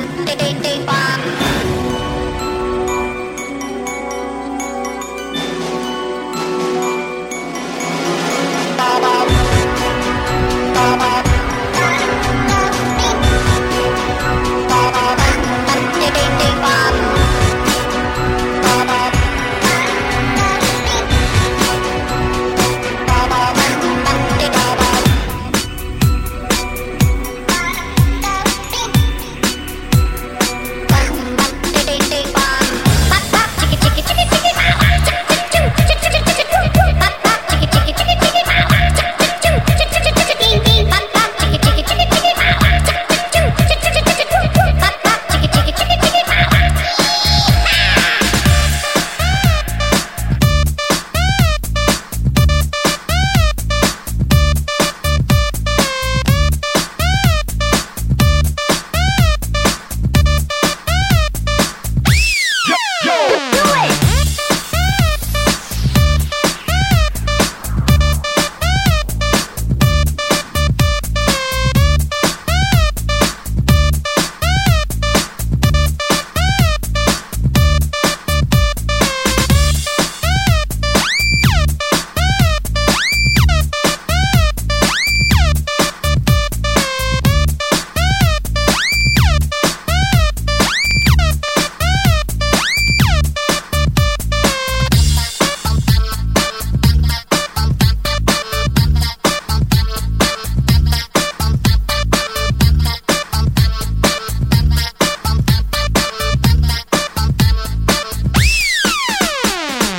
one, day, day, day,